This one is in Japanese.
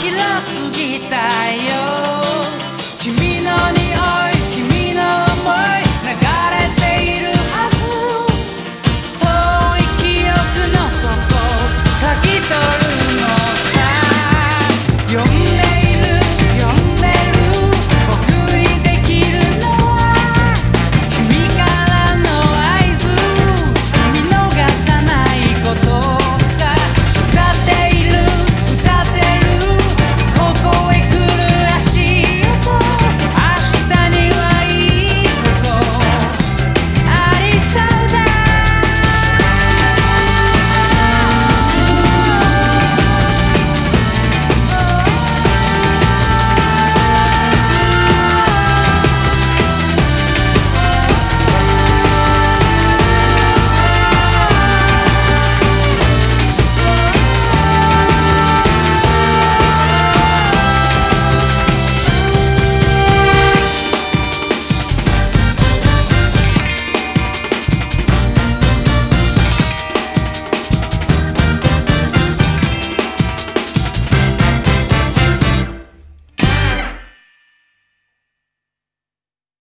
広すぎたよ。